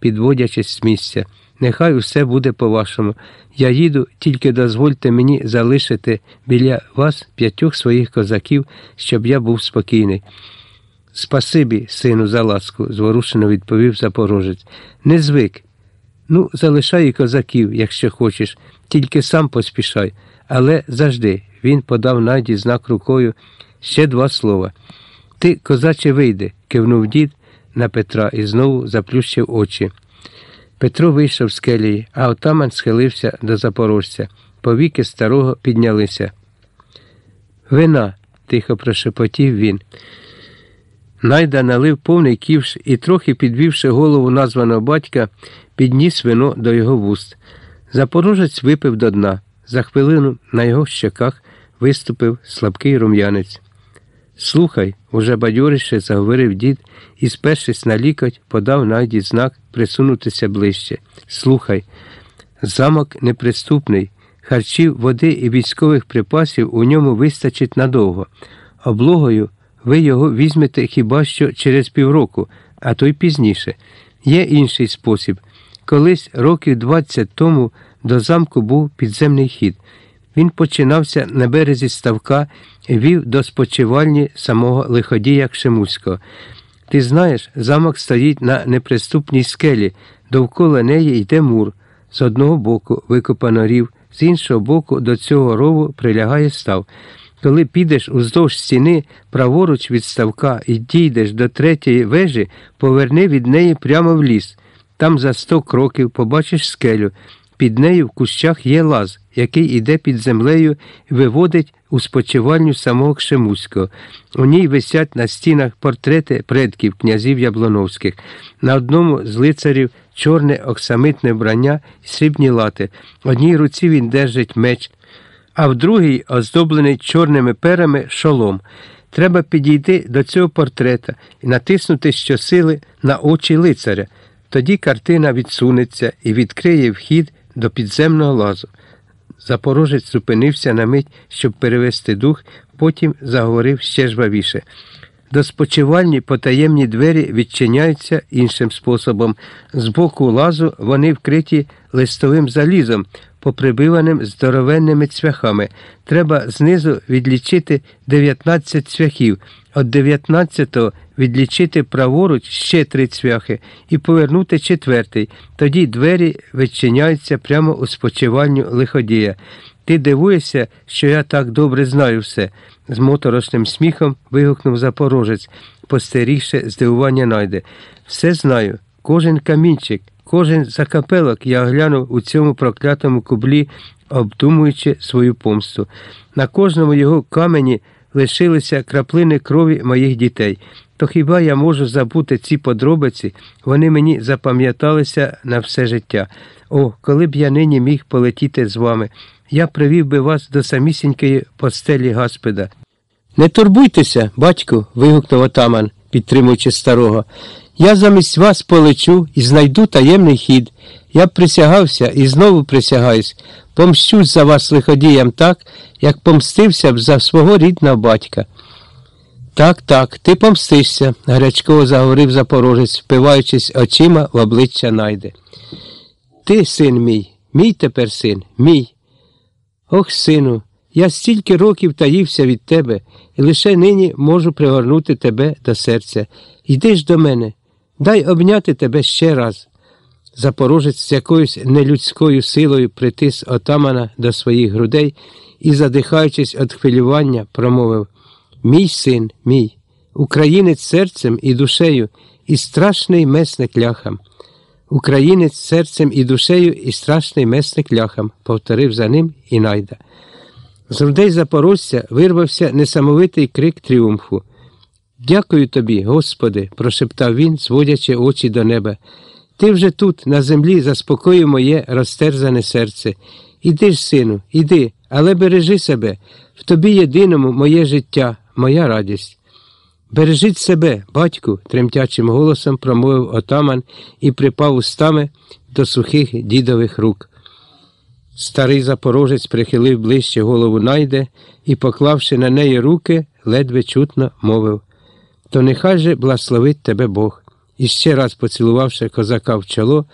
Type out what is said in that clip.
підводячись з місця. Нехай усе буде по-вашому. Я їду, тільки дозвольте мені залишити біля вас п'ятьох своїх козаків, щоб я був спокійний. Спасибі, сину, за ласку, зворушено відповів запорожець. Не звик. Ну, залишай і козаків, якщо хочеш, тільки сам поспішай. Але завжди він подав найді знак рукою ще два слова. Ти, козаче, вийди, кивнув дід на Петра і знову заплющив очі. Петро вийшов з келії, а отаман схилився до запорожця. Повіки старого піднялися. Вина, тихо прошепотів він. Найда налив повний ківш і, трохи підвівши голову названого батька, підніс вино до його вуст. Запорожець випив до дна. За хвилину на його щеках виступив слабкий рум'янець. Слухай, уже бадьорище заговорив дід і, спершись на лікоть, подав найді знак присунутися ближче. Слухай, замок неприступний, харчів, води і військових припасів у ньому вистачить надовго. Облогою ви його візьмете хіба що через півроку, а то й пізніше. Є інший спосіб. Колись років 20 тому до замку був підземний хід. Він починався на березі ставка і вів до спочивальні самого лиходія Кшемуського. Ти знаєш, замок стоїть на неприступній скелі, довкола неї йде мур. З одного боку викопано рів, з іншого боку до цього рову прилягає став. Коли підеш уздовж стіни праворуч від ставка і дійдеш до третьої вежі, поверни від неї прямо в ліс. Там за сто кроків побачиш скелю. Під нею в кущах є лаз, який іде під землею виводить у спочивальню самого Кшемуського. У ній висять на стінах портрети предків князів Яблоновських. На одному з лицарів чорне оксамитне вбрання і срібні лати. Одній руці він держить меч, а в другій оздоблений чорними перами шолом. Треба підійти до цього портрета і натиснути щосили на очі лицаря. Тоді картина відсунеться і відкриє вхід до підземного лазу. Запорожець зупинився на мить, щоб перевести дух, потім заговорив ще жвавіше. До спочивальні потаємні двері відчиняються іншим способом. З боку лазу вони вкриті листовим залізом, поприбиваним здоровенними цвяхами. Треба знизу відлічити 19 цвяхів, от 19-го відлічити праворуч ще три цвяхи і повернути четвертий. Тоді двері відчиняються прямо у спочивальню лиходія. Ти дивуєшся, що я так добре знаю все, з моторошним сміхом вигукнув запорожець, постерігши здивування найде. Все знаю, кожен камінчик, кожен закапелок я оглянув у цьому проклятому кублі, обдумуючи свою помсту. На кожному його камені лишилися краплини крові моїх дітей. То хіба я можу забути ці подробиці? Вони мені запам'яталися на все життя. О, коли б я нині міг полетіти з вами, я привів би вас до самісінької постелі Гаспеда. Не турбуйтеся, батьку, вигукнув отаман, підтримуючи старого. Я замість вас полечу і знайду таємний хід. Я присягався і знову присягаюсь, помщусь за вас лиходіям так, як помстився б за свого рідного батька. Так, так, ти помстишся, гарячково заговорив запорожець, впиваючись очима в обличчя найде. Ти, син мій, мій тепер син, мій. Ох, сину, я стільки років таївся від тебе і лише нині можу пригорнути тебе до серця. Йди ж до мене, дай обняти тебе ще раз. Запорожець з якоюсь нелюдською силою притис отамана до своїх грудей і, задихаючись від хвилювання, промовив Мій син, мій, українець серцем і душею, і страшний месник ляхам. Українець серцем і душею, і страшний месник ляхам, повторив за ним і найда. З грудей запорожця вирвався несамовитий крик тріумфу. Дякую тобі, Господи, прошептав він, зводячи очі до неба. Ти вже тут, на землі, заспокоїв моє розтерзане серце. Іди ж, сину, іди, але бережи себе, в тобі єдиному моє життя, моя радість. Бережіть себе, батьку, тремтячим голосом промовив отаман і припав устами до сухих дідових рук. Старий запорожець прихилив ближче голову найде і, поклавши на неї руки, ледве чутно мовив То нехай же благословить тебе Бог. І ще раз поцілувавши козака в чоло,